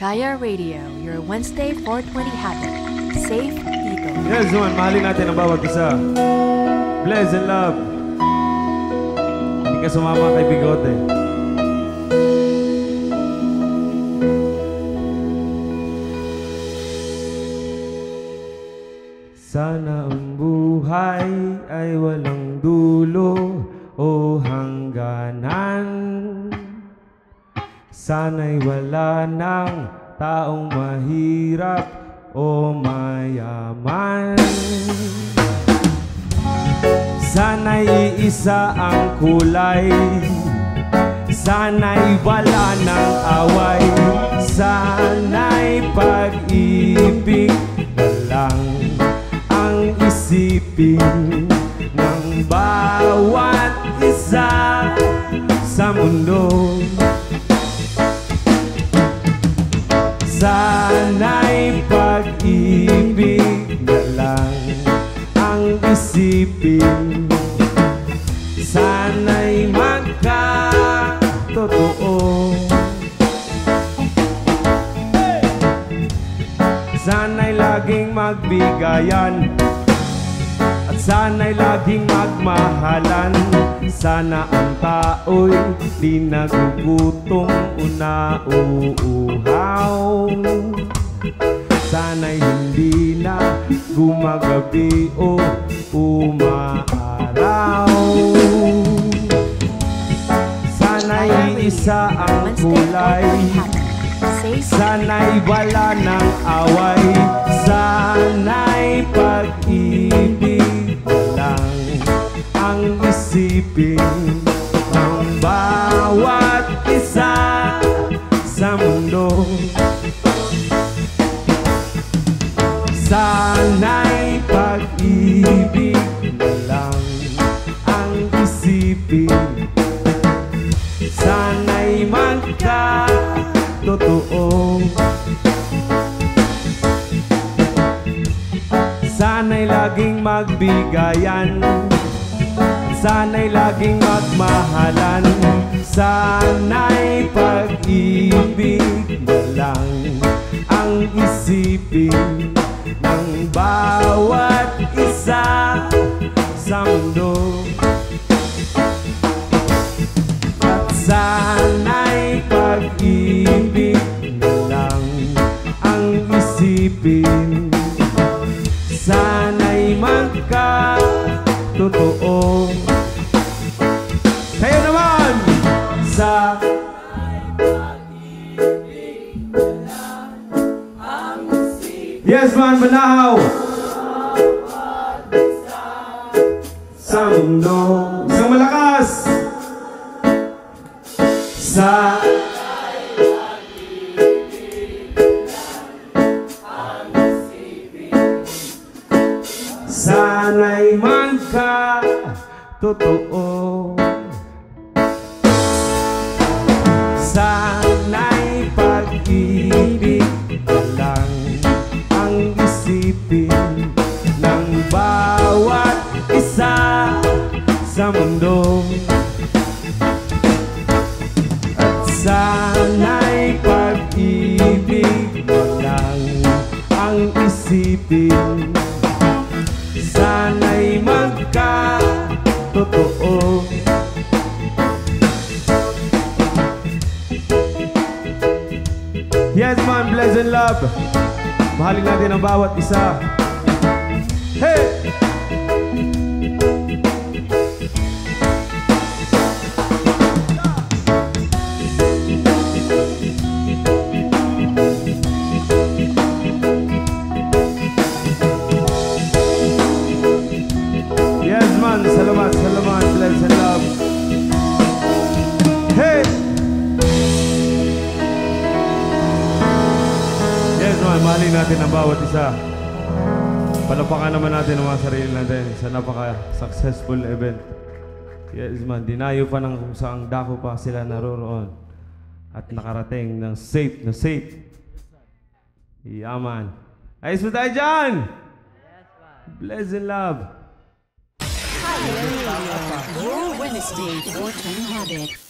Kaya Radio, your Wednesday 420 habit. Safe dito. Yes, naman, mahalin natin ang bawat isa. Bless and love. Hindi ka sumama kay Bigote. Sana ang buhay ay walang dulo o hangganan. Sana'y wala ng taong mahirap o mayaman. Sana'y isa ang kulay. Sana'y wala ng away. Sana'y pag-ibig lang Ang isipin ng bawat isa sa mundo isipin. Sana'y magkatotoo. Sana'y laging magbigayan. At sana'y laging magmahalan. Sana ang tao'y di nagugutom o nauuhaw Sana'y hindi na gumagabi o umaaraw. Sana'y isa ang Wednesday 420 kulay. Sana'y wala ng away. Sana'y pag-ibig lang Ang isipin Sana'y laging magbigayan. Sana'y laging magmahalan. Sana'y pag-ibig na lang Ang isipin ng bawat isa sa mundo. Sana'y pag-ibig na lang ang isipin Sana'y magkatotoo Kayo naman! Sa Yes man, Banahaw! Sa mundo Isang malakas! Sa Sana'y magka totoo. Sana'y pag-ibig lang ang isipin ng bawat isa sa mundo. At sana'y pag-ibig lang ang isipin love Mahalin natin ang bawat isa Hey! Yes man, mahalin natin ang bawat isa Palapakan naman natin ang mga sarili natin sa napaka-successful event. Yes man, dinayo pa ng kung saang dako pa sila naroroon at nakarating ng safe na safe. Yaman. Ayos mo tayo dyan! Bless and love. Radio, your Wednesday 420 habit.